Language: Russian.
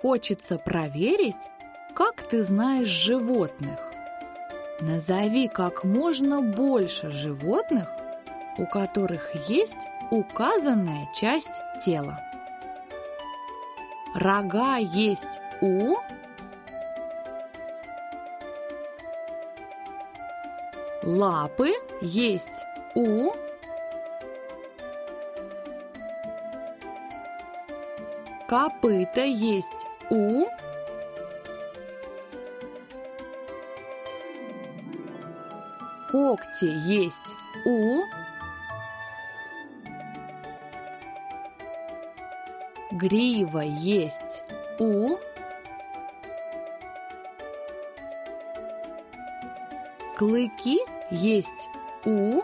Хочется проверить, как ты знаешь животных. Назови как можно больше животных, у которых есть указанная часть тела. Рога есть у... Лапы есть у... Копыта есть у... Когти есть у... Грива есть у... Клыки есть у...